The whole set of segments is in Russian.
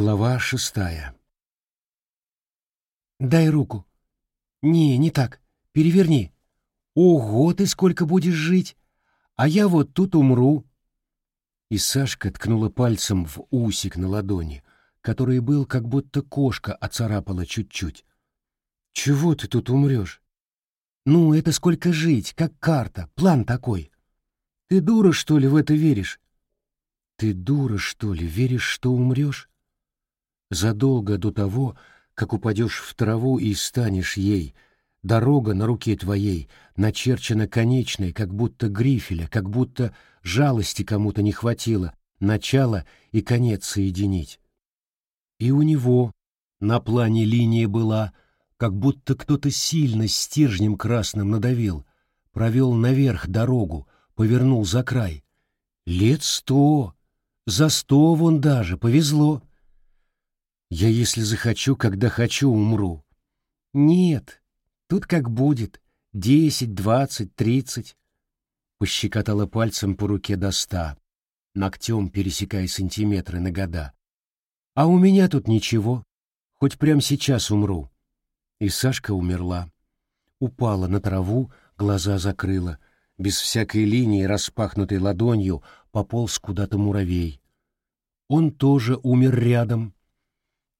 Глава шестая «Дай руку». «Не, не так. Переверни. Ого, ты сколько будешь жить! А я вот тут умру». И Сашка ткнула пальцем в усик на ладони, который был, как будто кошка оцарапала чуть-чуть. «Чего ты тут умрешь?» «Ну, это сколько жить, как карта, план такой. Ты дура, что ли, в это веришь?» «Ты дура, что ли, веришь, что умрешь?» Задолго до того, как упадешь в траву и станешь ей, дорога на руке твоей начерчена конечной, как будто грифеля, как будто жалости кому-то не хватило, начало и конец соединить. И у него на плане линия была, как будто кто-то сильно стержнем красным надавил, провел наверх дорогу, повернул за край. Лет сто, за сто вон даже, повезло. Я, если захочу, когда хочу, умру. Нет, тут как будет. Десять, двадцать, тридцать. Пощекотала пальцем по руке до ста, ногтем пересекая сантиметры на года. А у меня тут ничего. Хоть прямо сейчас умру. И Сашка умерла. Упала на траву, глаза закрыла. Без всякой линии, распахнутой ладонью, пополз куда-то муравей. Он тоже умер рядом,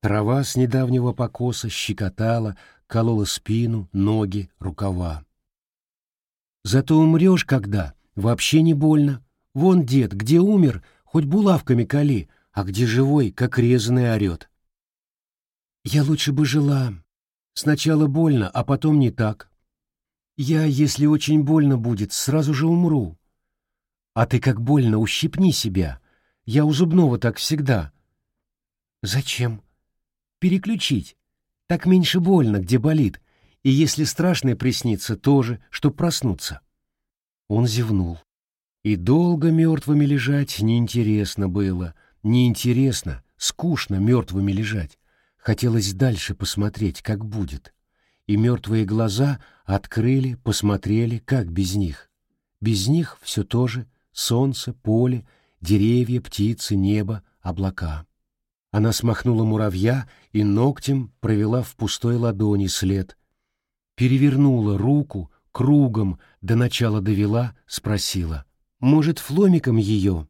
Трава с недавнего покоса щекотала, колола спину, ноги, рукава. Зато умрешь когда, вообще не больно. Вон дед, где умер, хоть булавками кали, а где живой, как резаный орет. Я лучше бы жила. Сначала больно, а потом не так. Я, если очень больно будет, сразу же умру. А ты как больно, ущипни себя. Я у зубного так всегда. Зачем? Переключить. Так меньше больно, где болит, и если страшное приснится, тоже, чтоб проснуться. Он зевнул. И долго мертвыми лежать неинтересно было, неинтересно, скучно мертвыми лежать. Хотелось дальше посмотреть, как будет. И мертвые глаза открыли, посмотрели, как без них. Без них все то же — солнце, поле, деревья, птицы, небо, облака. Она смахнула муравья и ногтем провела в пустой ладони след. Перевернула руку, кругом до начала довела, спросила. «Может, фломиком ее?»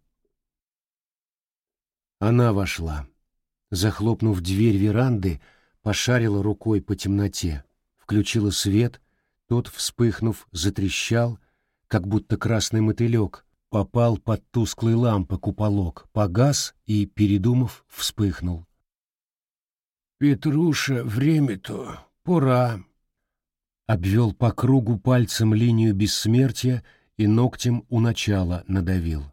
Она вошла. Захлопнув дверь веранды, пошарила рукой по темноте, включила свет, тот, вспыхнув, затрещал, как будто красный мотылек, попал под тусклый лампы куполок, погас и, передумав, вспыхнул. «Петруша, время-то, пора!» Обвел по кругу пальцем линию бессмертия и ногтем у начала надавил.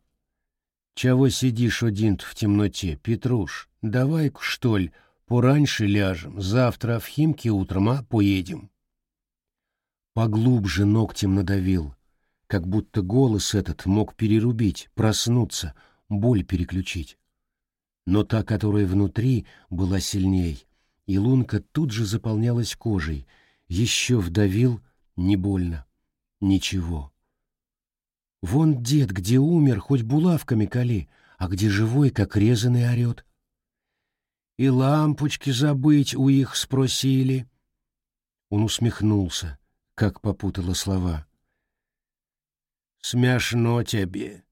«Чего сидишь один в темноте, Петруш? Давай-ка, что ли, пораньше ляжем, завтра в Химки утром, а, поедем?» Поглубже ногтем надавил, как будто голос этот мог перерубить, проснуться, боль переключить. Но та, которая внутри, была сильней, и лунка тут же заполнялась кожей, еще вдавил, не больно, ничего. Вон дед, где умер, хоть булавками кали, а где живой, как резаный орет. И лампочки забыть у их спросили. Он усмехнулся, как попутала слова. Смешно тебе.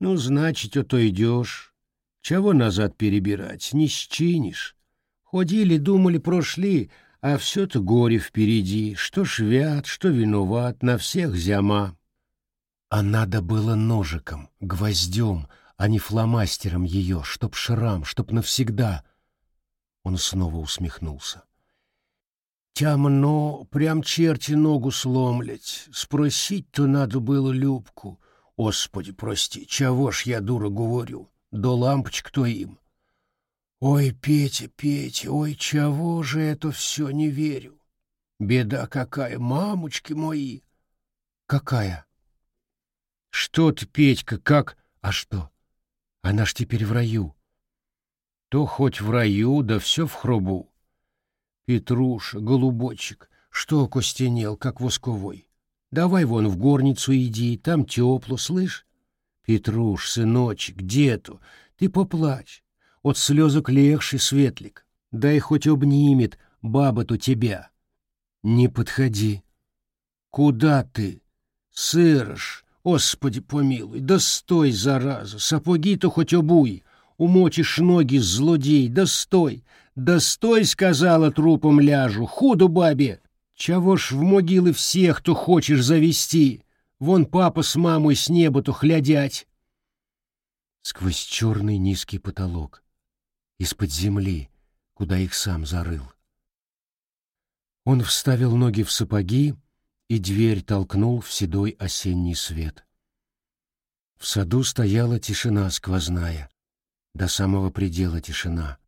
Ну, значит, ото идешь. Чего назад перебирать, не счинишь. Ходили, думали, прошли, а все-то горе впереди. Что швят, что виноват, на всех зяма. А надо было ножиком, гвоздем, а не фломастером ее, чтоб шрам, чтоб навсегда. Он снова усмехнулся. Темно, прям черти ногу сломлять. Спросить-то надо было Любку. Господи, прости, чего ж я, дура, говорю? До лампочек то им. Ой, Петя, Петя, ой, чего же это все не верю? Беда какая, мамочки мои! Какая? Что ты, Петька, как? А что? Она ж теперь в раю. То хоть в раю, да все в хробу. Петруша, голубочек, что костенел, как восковой? Давай вон в горницу иди, там тепло, слышь? Петруш, сыночек, где-то, ты поплачь. от слезок легший светлик. Дай хоть обнимет баба-то тебя. Не подходи. Куда ты? Сырыш, Господи помилуй, да стой, зараза, сапоги-то хоть обуй, умочишь ноги, злодей, да стой, да стой, сказала трупом ляжу, худу бабе, чего ж в могилы всех, кто хочешь завести, вон папа с мамой с неба-то хлядять. Сквозь черный низкий потолок, из-под земли, куда их сам зарыл. Он вставил ноги в сапоги, и дверь толкнул в седой осенний свет. В саду стояла тишина сквозная, до самого предела тишина,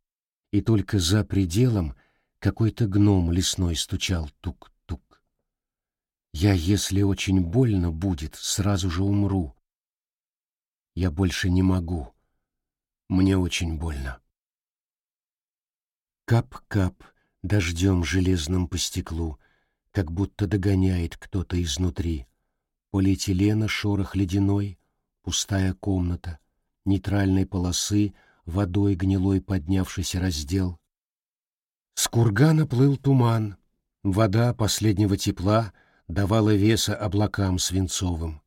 и только за пределом какой-то гном лесной стучал тук-тук. Я, если очень больно будет, сразу же умру. Я больше не могу. Мне очень больно. Кап-кап дождем железным по стеклу — как будто догоняет кто-то изнутри. Полиэтилена шорох ледяной, пустая комната, нейтральной полосы, водой гнилой поднявшийся раздел. С кургана плыл туман, вода последнего тепла давала веса облакам свинцовым.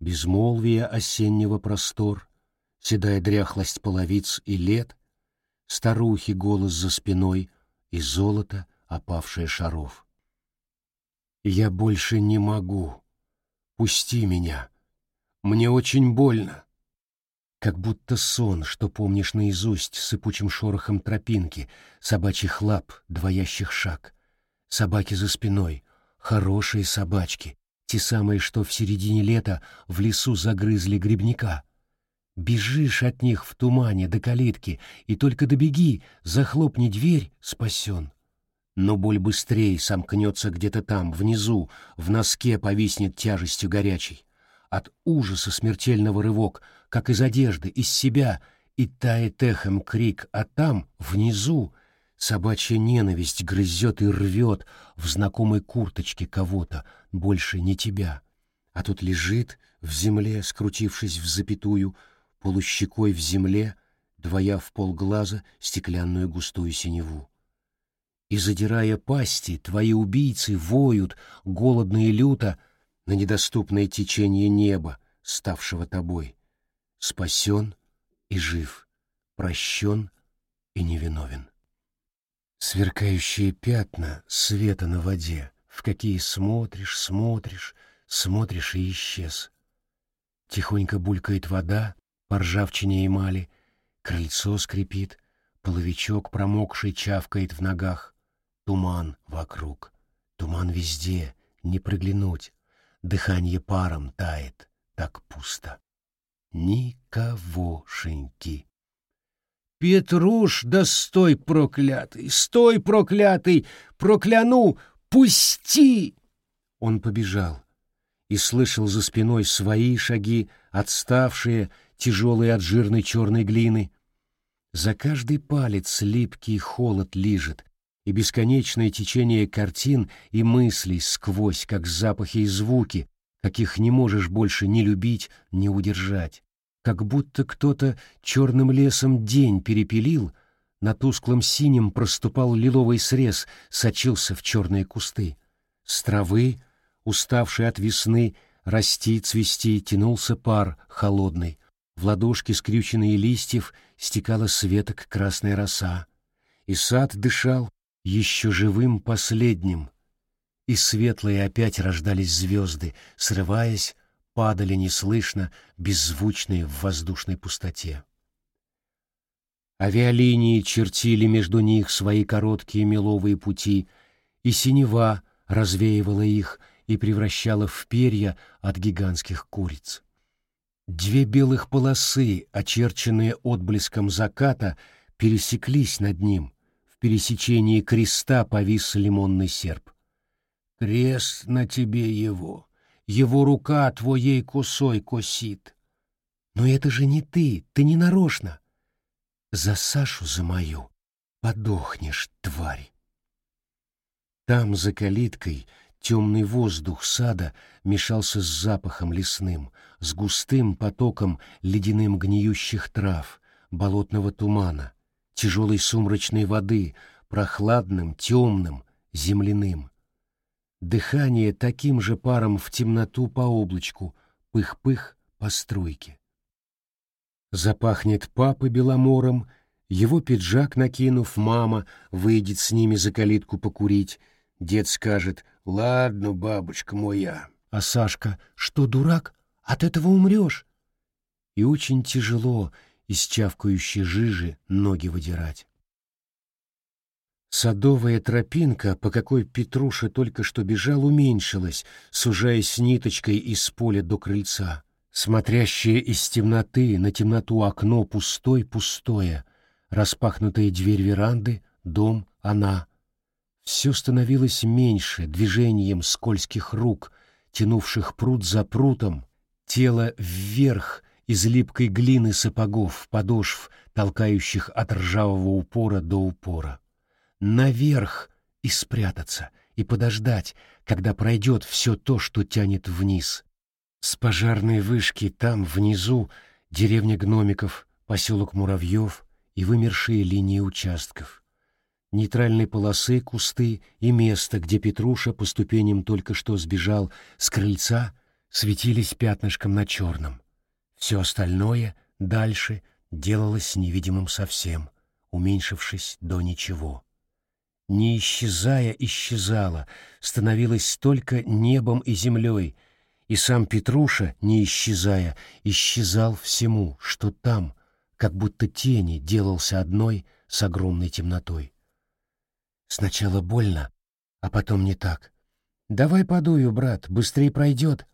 Безмолвие осеннего простор, седая дряхлость половиц и лет, старухи голос за спиной и золото, опавшее шаров. Я больше не могу. Пусти меня. Мне очень больно. Как будто сон, что помнишь наизусть сыпучим шорохом тропинки, собачьих лап, двоящих шаг. Собаки за спиной, хорошие собачки, те самые, что в середине лета в лесу загрызли грибника. Бежишь от них в тумане до калитки, и только добеги, захлопни дверь, спасен но боль быстрее сомкнется где-то там, внизу, в носке повиснет тяжестью горячей. От ужаса смертельного рывок, как из одежды, из себя, и тает эхом крик, а там, внизу, собачья ненависть грызет и рвет в знакомой курточке кого-то, больше не тебя. А тут лежит в земле, скрутившись в запятую, полущекой в земле, двоя в полглаза стеклянную густую синеву и, задирая пасти, твои убийцы воют, голодно и люто, на недоступное течение неба, ставшего тобой. Спасен и жив, прощен и невиновен. Сверкающие пятна света на воде, в какие смотришь, смотришь, смотришь и исчез. Тихонько булькает вода по ржавчине эмали, крыльцо скрипит, половичок промокший чавкает в ногах. Туман вокруг, туман везде, не проглянуть. Дыхание паром тает, так пусто. Никогошеньки. Петруш, да стой, проклятый, стой, проклятый, прокляну, пусти! Он побежал и слышал за спиной свои шаги, отставшие, тяжелые от жирной черной глины. За каждый палец липкий холод лижет, и бесконечное течение картин и мыслей сквозь, как запахи и звуки, каких не можешь больше ни любить, ни удержать. Как будто кто-то черным лесом день перепилил, на тусклом синем проступал лиловый срез, сочился в черные кусты. С травы, уставшей от весны, расти, цвести, тянулся пар холодный. В ладошки скрюченные листьев стекала светок красная роса. И сад дышал, еще живым последним, и светлые опять рождались звезды, срываясь, падали неслышно, беззвучные в воздушной пустоте. Авиалинии чертили между них свои короткие меловые пути, и синева развеивала их и превращала в перья от гигантских куриц. Две белых полосы, очерченные отблеском заката, пересеклись над ним — пересечении креста повис лимонный серп. «Крест на тебе его, его рука твоей косой косит». «Но это же не ты, ты не нарочно». «За Сашу за мою подохнешь, тварь». Там, за калиткой, темный воздух сада мешался с запахом лесным, с густым потоком ледяным гниющих трав, болотного тумана, тяжелой сумрачной воды, прохладным, темным, земляным. Дыхание таким же паром в темноту по облачку, пых-пых по струйке. Запахнет папа беломором, его пиджак накинув, мама выйдет с ними за калитку покурить. Дед скажет «Ладно, бабушка моя». А Сашка «Что, дурак? От этого умрешь?» И очень тяжело из чавкающей жижи ноги выдирать. Садовая тропинка, по какой Петруша только что бежал, уменьшилась, сужаясь ниточкой из поля до крыльца. Смотрящее из темноты на темноту окно пустой-пустое, распахнутая дверь веранды, дом, она. Все становилось меньше движением скользких рук, тянувших пруд за прутом, тело вверх из липкой глины сапогов, подошв, толкающих от ржавого упора до упора. Наверх и спрятаться, и подождать, когда пройдет все то, что тянет вниз. С пожарной вышки там, внизу, деревня гномиков, поселок муравьев и вымершие линии участков. Нейтральной полосы, кусты и место, где Петруша по ступеням только что сбежал с крыльца, светились пятнышком на черном. Все остальное дальше делалось невидимым совсем, уменьшившись до ничего. Не исчезая, исчезала, становилась только небом и землей, и сам Петруша, не исчезая, исчезал всему, что там, как будто тени, делался одной с огромной темнотой. Сначала больно, а потом не так. «Давай подую, брат, быстрее пройдет».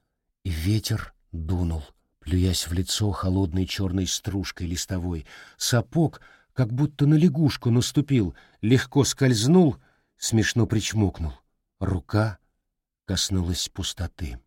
И ветер дунул плюясь в лицо холодной черной стружкой листовой. Сапог, как будто на лягушку наступил, легко скользнул, смешно причмокнул. Рука коснулась пустоты.